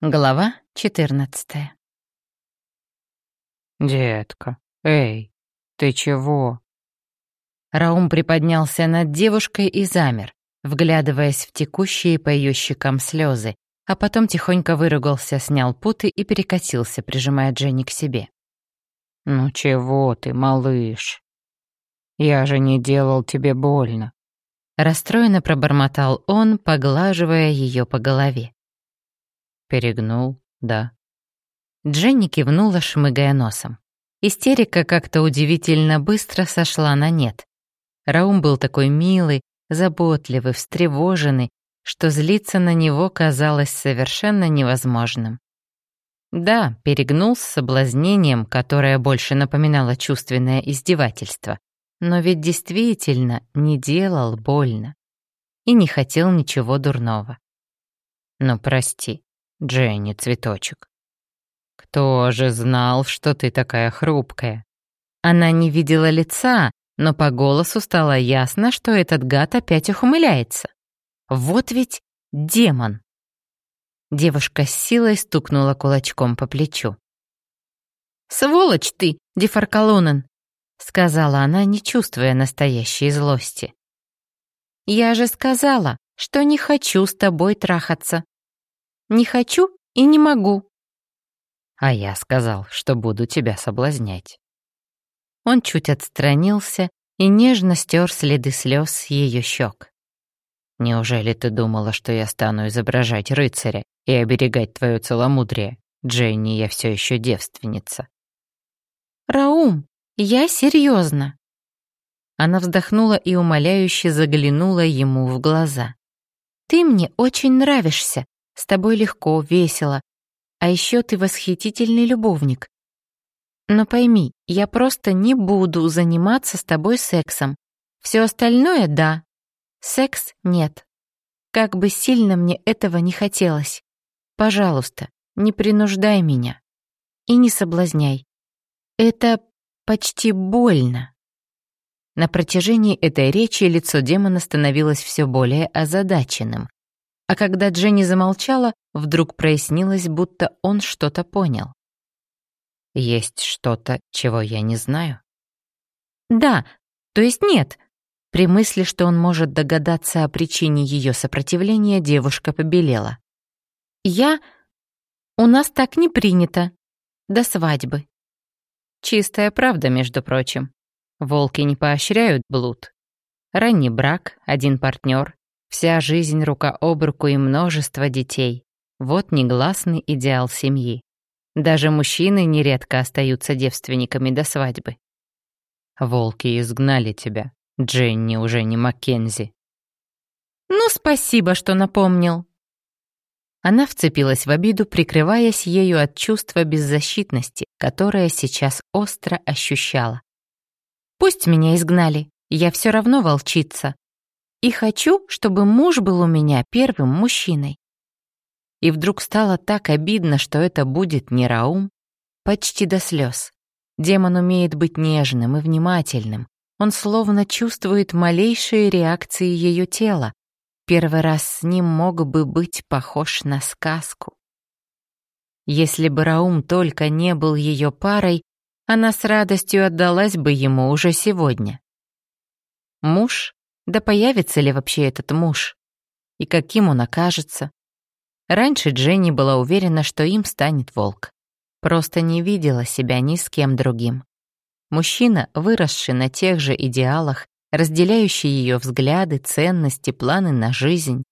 Глава 14 «Детка, эй, ты чего?» Раум приподнялся над девушкой и замер, вглядываясь в текущие по ее щекам слезы, а потом тихонько выругался, снял путы и перекатился, прижимая Дженни к себе. «Ну чего ты, малыш? Я же не делал тебе больно». Расстроенно пробормотал он, поглаживая ее по голове. Перегнул, да. Дженни кивнула, шмыгая носом. Истерика как-то удивительно быстро сошла на нет. Раум был такой милый, заботливый, встревоженный, что злиться на него казалось совершенно невозможным. Да, перегнул с соблазнением, которое больше напоминало чувственное издевательство, но ведь действительно не делал больно и не хотел ничего дурного. «Ну, прости», Дженни, цветочек. Кто же знал, что ты такая хрупкая? Она не видела лица, но по голосу стало ясно, что этот гад опять ухмыляется. Вот ведь демон. Девушка с силой стукнула кулачком по плечу. «Сволочь ты, Дефаркалонен!» — сказала она, не чувствуя настоящей злости. «Я же сказала, что не хочу с тобой трахаться. Не хочу и не могу. А я сказал, что буду тебя соблазнять. Он чуть отстранился и нежно стер следы слез с ее щек. Неужели ты думала, что я стану изображать рыцаря и оберегать твое целомудрие? Дженни, я все еще девственница. Раум, я серьезно. Она вздохнула и умоляюще заглянула ему в глаза. Ты мне очень нравишься, с тобой легко, весело. А еще ты восхитительный любовник. Но пойми, я просто не буду заниматься с тобой сексом. Все остальное — да. Секс — нет. Как бы сильно мне этого не хотелось. Пожалуйста, не принуждай меня. И не соблазняй. Это почти больно. На протяжении этой речи лицо демона становилось все более озадаченным, а когда Дженни замолчала, вдруг прояснилось, будто он что-то понял. «Есть что-то, чего я не знаю?» «Да, то есть нет». При мысли, что он может догадаться о причине ее сопротивления, девушка побелела. «Я... У нас так не принято. До свадьбы». Чистая правда, между прочим. Волки не поощряют блуд. Ранний брак, один партнер, Вся жизнь рука об руку и множество детей. Вот негласный идеал семьи. Даже мужчины нередко остаются девственниками до свадьбы. Волки изгнали тебя. Дженни уже не Маккензи. Ну, спасибо, что напомнил. Она вцепилась в обиду, прикрываясь ею от чувства беззащитности, которое сейчас остро ощущала. Пусть меня изгнали, я все равно волчица, и хочу, чтобы муж был у меня первым мужчиной. И вдруг стало так обидно, что это будет не Раум, почти до слез. Демон умеет быть нежным и внимательным. Он словно чувствует малейшие реакции ее тела. Первый раз с ним мог бы быть похож на сказку. Если бы Раум только не был ее парой, она с радостью отдалась бы ему уже сегодня. Муж да появится ли вообще этот муж? И каким он окажется? Раньше Дженни была уверена, что им станет волк. Просто не видела себя ни с кем другим. Мужчина, выросший на тех же идеалах, разделяющий ее взгляды, ценности, планы на жизнь.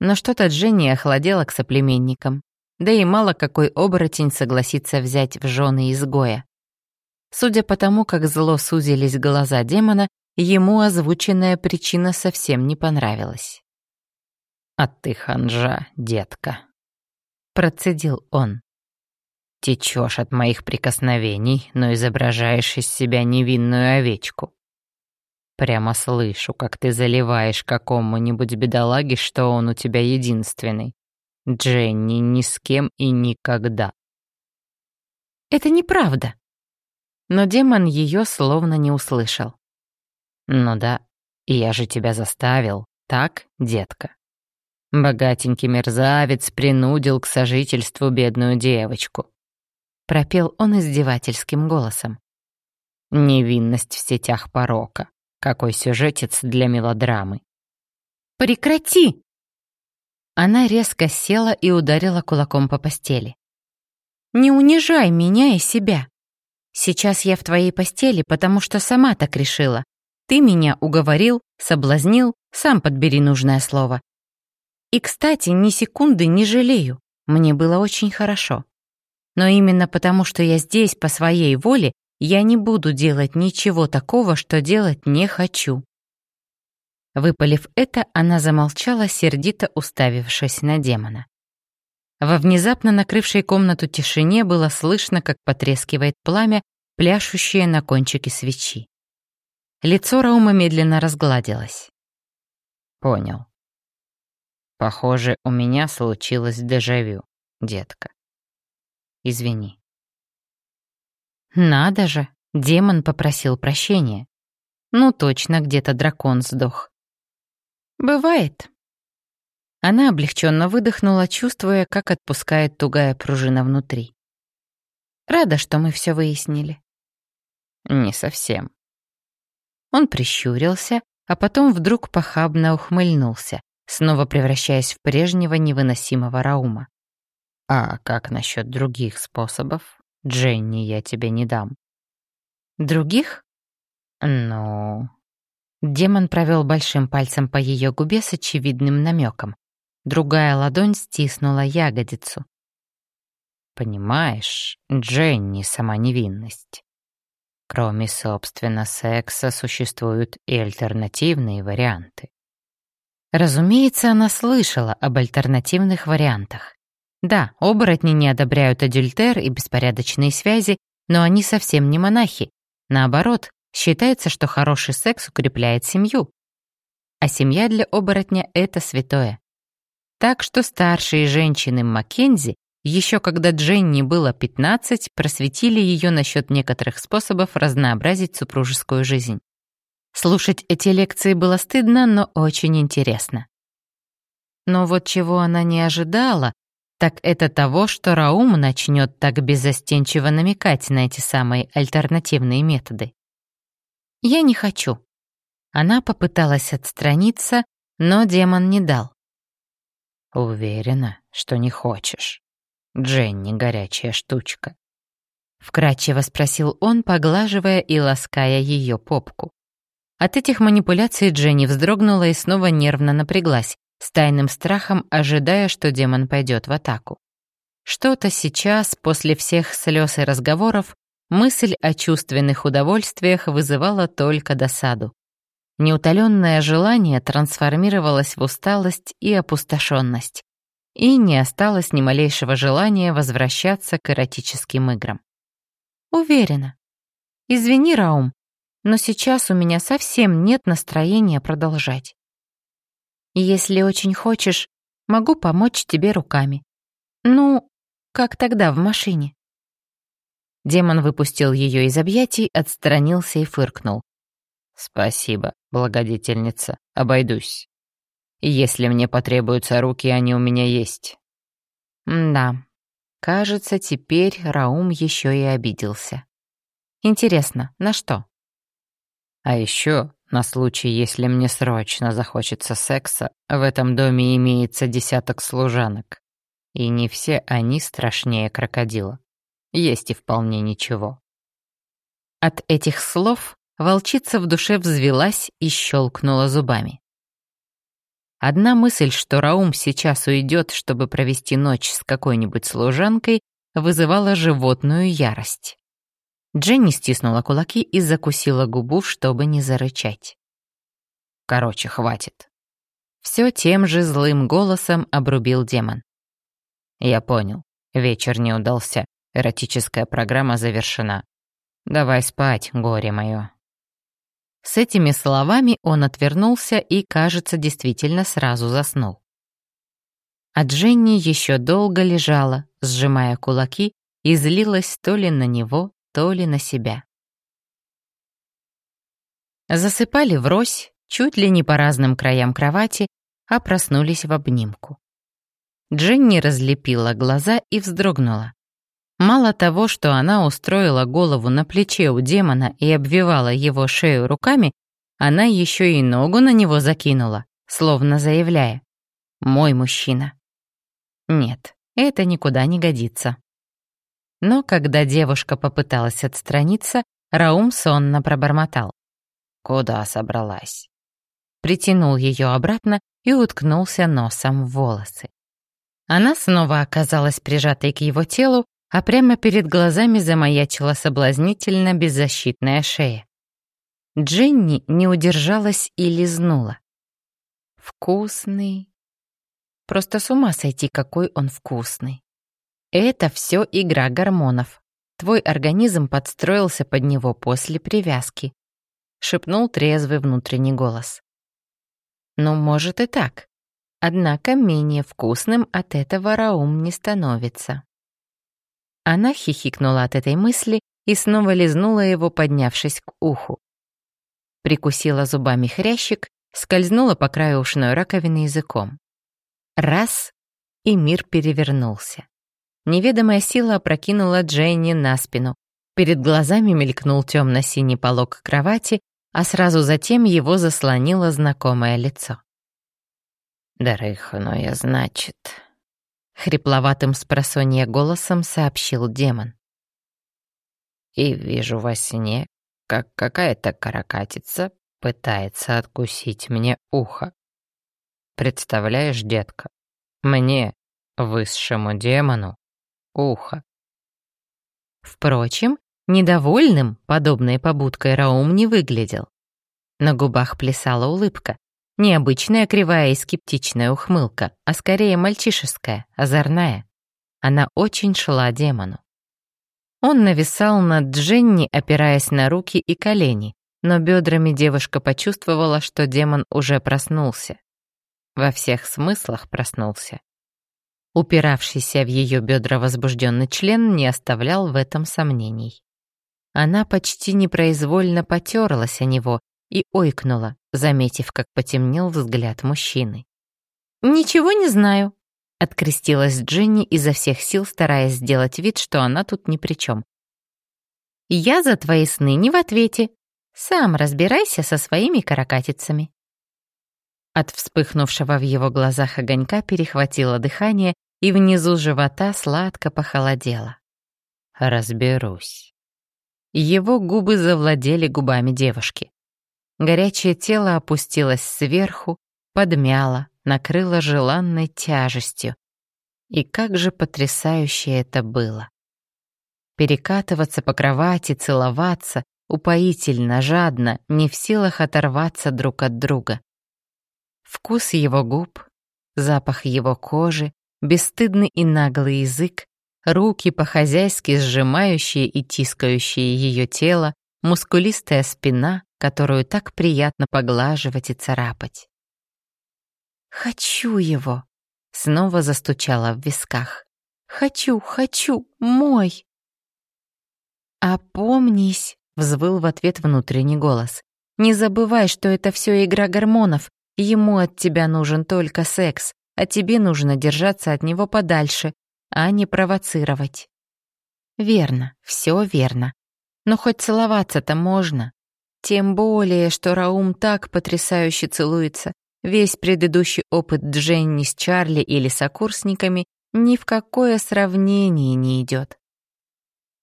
Но что-то Дженни охладела к соплеменникам. Да и мало какой оборотень согласится взять в жены изгоя. Судя по тому, как зло сузились глаза демона, Ему озвученная причина совсем не понравилась. «А ты ханжа, детка», — процедил он. «Течешь от моих прикосновений, но изображаешь из себя невинную овечку. Прямо слышу, как ты заливаешь какому-нибудь бедолаге, что он у тебя единственный. Дженни ни с кем и никогда». «Это неправда». Но демон ее словно не услышал. «Ну да, я же тебя заставил, так, детка?» Богатенький мерзавец принудил к сожительству бедную девочку. Пропел он издевательским голосом. Невинность в сетях порока. Какой сюжетец для мелодрамы. «Прекрати!» Она резко села и ударила кулаком по постели. «Не унижай меня и себя. Сейчас я в твоей постели, потому что сама так решила. Ты меня уговорил, соблазнил, сам подбери нужное слово. И, кстати, ни секунды не жалею. Мне было очень хорошо. Но именно потому, что я здесь по своей воле, я не буду делать ничего такого, что делать не хочу. Выпалив это, она замолчала, сердито уставившись на демона. Во внезапно накрывшей комнату тишине было слышно, как потрескивает пламя, пляшущее на кончике свечи. Лицо Раума медленно разгладилось. «Понял. Похоже, у меня случилось дежавю, детка. Извини». «Надо же!» — демон попросил прощения. «Ну точно, где-то дракон сдох. «Бывает». Она облегченно выдохнула, чувствуя, как отпускает тугая пружина внутри. «Рада, что мы все выяснили». «Не совсем». Он прищурился, а потом вдруг похабно ухмыльнулся, снова превращаясь в прежнего невыносимого Раума. «А как насчет других способов? Дженни я тебе не дам». «Других?» «Ну...» Демон провел большим пальцем по ее губе с очевидным намеком. Другая ладонь стиснула ягодицу. «Понимаешь, Дженни — сама невинность. Кроме, собственно, секса существуют и альтернативные варианты». Разумеется, она слышала об альтернативных вариантах. Да, оборотни не одобряют адюльтер и беспорядочные связи, но они совсем не монахи. Наоборот, Считается, что хороший секс укрепляет семью. А семья для оборотня — это святое. Так что старшие женщины Маккензи, еще когда Дженни было 15, просветили ее насчет некоторых способов разнообразить супружескую жизнь. Слушать эти лекции было стыдно, но очень интересно. Но вот чего она не ожидала, так это того, что Раум начнет так безостенчиво намекать на эти самые альтернативные методы. «Я не хочу». Она попыталась отстраниться, но демон не дал. «Уверена, что не хочешь. Дженни горячая штучка». Вкратчиво спросил он, поглаживая и лаская ее попку. От этих манипуляций Дженни вздрогнула и снова нервно напряглась, с тайным страхом ожидая, что демон пойдет в атаку. Что-то сейчас, после всех слез и разговоров, Мысль о чувственных удовольствиях вызывала только досаду. Неутоленное желание трансформировалось в усталость и опустошенность, и не осталось ни малейшего желания возвращаться к эротическим играм. Уверена. Извини, Раум, но сейчас у меня совсем нет настроения продолжать. Если очень хочешь, могу помочь тебе руками. Ну, как тогда в машине. Демон выпустил ее из объятий, отстранился и фыркнул. «Спасибо, благодетельница, обойдусь. Если мне потребуются руки, они у меня есть». да, кажется, теперь Раум еще и обиделся. Интересно, на что? А еще, на случай, если мне срочно захочется секса, в этом доме имеется десяток служанок. И не все они страшнее крокодила есть и вполне ничего. От этих слов волчица в душе взвелась и щелкнула зубами. Одна мысль, что Раум сейчас уйдет, чтобы провести ночь с какой-нибудь служанкой, вызывала животную ярость. Дженни стиснула кулаки и закусила губу, чтобы не зарычать. «Короче, хватит». Все тем же злым голосом обрубил демон. «Я понял. Вечер не удался. Эротическая программа завершена. Давай спать, горе мое. С этими словами он отвернулся и, кажется, действительно сразу заснул. А Дженни еще долго лежала, сжимая кулаки, и злилась то ли на него, то ли на себя. Засыпали врозь, чуть ли не по разным краям кровати, а проснулись в обнимку. Дженни разлепила глаза и вздрогнула. Мало того, что она устроила голову на плече у демона и обвивала его шею руками, она еще и ногу на него закинула, словно заявляя «Мой мужчина». Нет, это никуда не годится. Но когда девушка попыталась отстраниться, Раум сонно пробормотал. «Куда собралась?» Притянул ее обратно и уткнулся носом в волосы. Она снова оказалась прижатой к его телу, а прямо перед глазами замаячила соблазнительно беззащитная шея. Дженни не удержалась и лизнула. Вкусный. Просто с ума сойти, какой он вкусный. Это все игра гормонов. Твой организм подстроился под него после привязки, шепнул трезвый внутренний голос. Ну, может и так. Однако менее вкусным от этого Раум не становится. Она хихикнула от этой мысли и снова лизнула его, поднявшись к уху. Прикусила зубами хрящик, скользнула по краю ушной раковины языком. Раз — и мир перевернулся. Неведомая сила опрокинула Дженни на спину. Перед глазами мелькнул темно-синий полог кровати, а сразу затем его заслонило знакомое лицо. «Дрыхну значит», — хрипловатым спросонья голосом сообщил демон. «И вижу во сне, как какая-то каракатица пытается откусить мне ухо. Представляешь, детка, мне, высшему демону, ухо». Впрочем, недовольным подобной побудкой Раум не выглядел. На губах плясала улыбка, Необычная кривая и скептичная ухмылка, а скорее мальчишеская, озорная. Она очень шла демону. Он нависал над Дженни, опираясь на руки и колени, но бедрами девушка почувствовала, что демон уже проснулся. Во всех смыслах проснулся. Упиравшийся в ее бедра возбужденный член не оставлял в этом сомнений. Она почти непроизвольно потерлась о него и ойкнула, заметив, как потемнел взгляд мужчины. «Ничего не знаю», — открестилась Дженни изо всех сил, стараясь сделать вид, что она тут ни при чем. «Я за твои сны не в ответе. Сам разбирайся со своими каракатицами». От вспыхнувшего в его глазах огонька перехватило дыхание, и внизу живота сладко похолодело. «Разберусь». Его губы завладели губами девушки. Горячее тело опустилось сверху, подмяло, накрыло желанной тяжестью. И как же потрясающе это было. Перекатываться по кровати, целоваться, упоительно, жадно, не в силах оторваться друг от друга. Вкус его губ, запах его кожи, бесстыдный и наглый язык, руки по-хозяйски сжимающие и тискающие ее тело, мускулистая спина, которую так приятно поглаживать и царапать. «Хочу его!» — снова застучала в висках. «Хочу, хочу, мой!» «Опомнись!» — взвыл в ответ внутренний голос. «Не забывай, что это все игра гормонов. Ему от тебя нужен только секс, а тебе нужно держаться от него подальше, а не провоцировать». «Верно, все верно. Но хоть целоваться-то можно. Тем более, что Раум так потрясающе целуется. Весь предыдущий опыт Дженни с Чарли или сокурсниками ни в какое сравнение не идет.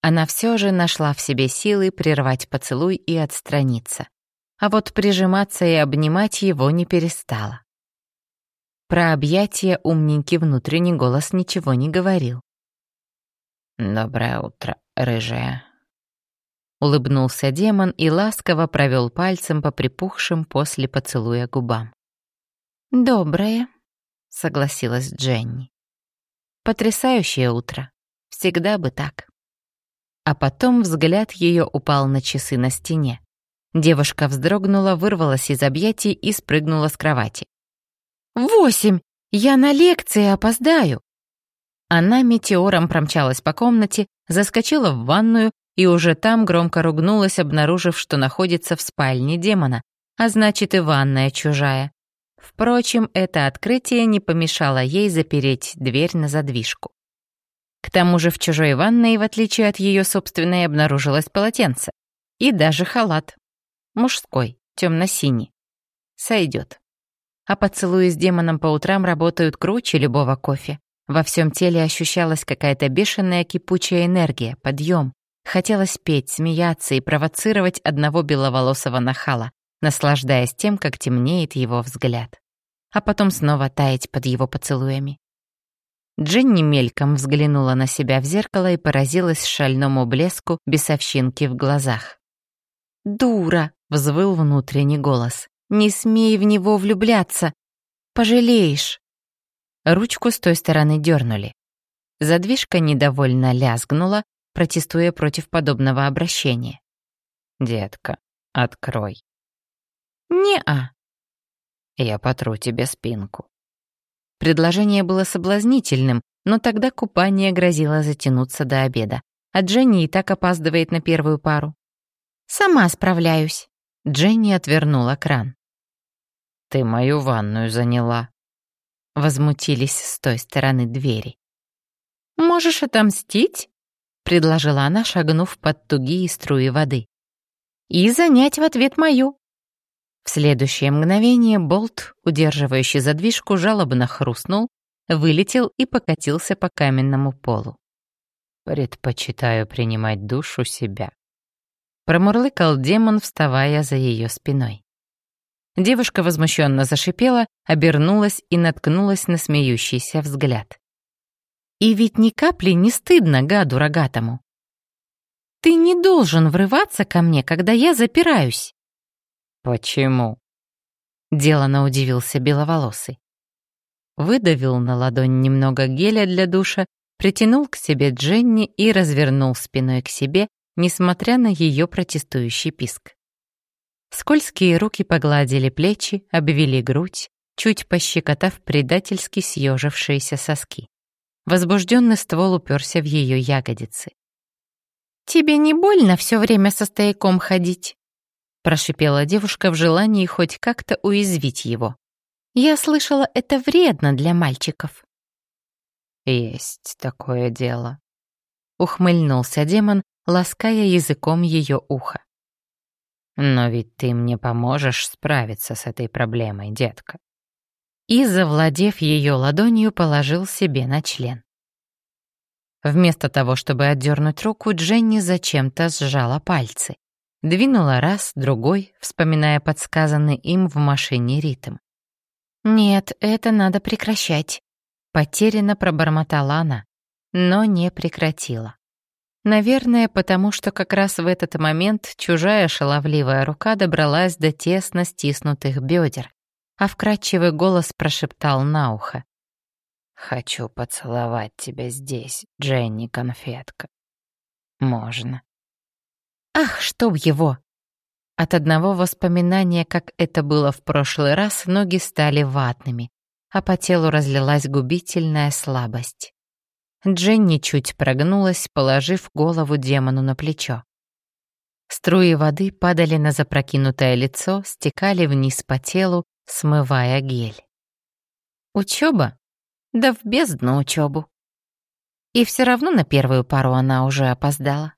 Она все же нашла в себе силы прервать поцелуй и отстраниться. А вот прижиматься и обнимать его не перестала. Про объятия умненький внутренний голос ничего не говорил. «Доброе утро, рыжая», Улыбнулся демон и ласково провел пальцем по припухшим после поцелуя губам. «Доброе», — согласилась Дженни. «Потрясающее утро. Всегда бы так». А потом взгляд ее упал на часы на стене. Девушка вздрогнула, вырвалась из объятий и спрыгнула с кровати. «Восемь! Я на лекции опоздаю!» Она метеором промчалась по комнате, заскочила в ванную и уже там громко ругнулась, обнаружив, что находится в спальне демона, а значит и ванная чужая. Впрочем, это открытие не помешало ей запереть дверь на задвижку. К тому же в чужой ванной, в отличие от ее собственной, обнаружилось полотенце. И даже халат. Мужской, темно-синий. Сойдет. А поцелуи с демоном по утрам работают круче любого кофе. Во всем теле ощущалась какая-то бешеная кипучая энергия, подъем. Хотелось петь, смеяться и провоцировать одного беловолосого нахала, наслаждаясь тем, как темнеет его взгляд. А потом снова таять под его поцелуями. Дженни мельком взглянула на себя в зеркало и поразилась шальному блеску бесовщинки в глазах. «Дура!» — взвыл внутренний голос. «Не смей в него влюбляться! Пожалеешь!» Ручку с той стороны дернули. Задвижка недовольно лязгнула, протестуя против подобного обращения. «Детка, открой». «Не-а». «Я потру тебе спинку». Предложение было соблазнительным, но тогда купание грозило затянуться до обеда, а Дженни и так опаздывает на первую пару. «Сама справляюсь». Дженни отвернула кран. «Ты мою ванную заняла», — возмутились с той стороны двери. «Можешь отомстить?» — предложила она, шагнув под тугие струи воды. «И занять в ответ мою». В следующее мгновение болт, удерживающий задвижку, жалобно хрустнул, вылетел и покатился по каменному полу. «Предпочитаю принимать душ у себя», — промурлыкал демон, вставая за ее спиной. Девушка возмущенно зашипела, обернулась и наткнулась на смеющийся взгляд. И ведь ни капли не стыдно гаду рогатому. Ты не должен врываться ко мне, когда я запираюсь. Почему? Делано удивился беловолосый. Выдавил на ладонь немного геля для душа, притянул к себе Дженни и развернул спиной к себе, несмотря на ее протестующий писк. Скользкие руки погладили плечи, обвели грудь, чуть пощекотав предательски съежившиеся соски. Возбужденный ствол уперся в ее ягодицы. «Тебе не больно все время со стояком ходить?» прошипела девушка в желании хоть как-то уязвить его. «Я слышала, это вредно для мальчиков». «Есть такое дело», — ухмыльнулся демон, лаская языком ее ухо. «Но ведь ты мне поможешь справиться с этой проблемой, детка и, завладев ее ладонью, положил себе на член. Вместо того, чтобы отдернуть руку, Дженни зачем-то сжала пальцы. Двинула раз, другой, вспоминая подсказанный им в машине ритм. «Нет, это надо прекращать», — потерянно пробормотала она, но не прекратила. Наверное, потому что как раз в этот момент чужая шаловливая рука добралась до тесно стиснутых бедер, а вкрадчивый голос прошептал на ухо. «Хочу поцеловать тебя здесь, Дженни Конфетка. Можно». «Ах, чтоб его!» От одного воспоминания, как это было в прошлый раз, ноги стали ватными, а по телу разлилась губительная слабость. Дженни чуть прогнулась, положив голову демону на плечо. Струи воды падали на запрокинутое лицо, стекали вниз по телу, смывая гель. Учеба? Да в бездну учебу. И все равно на первую пару она уже опоздала.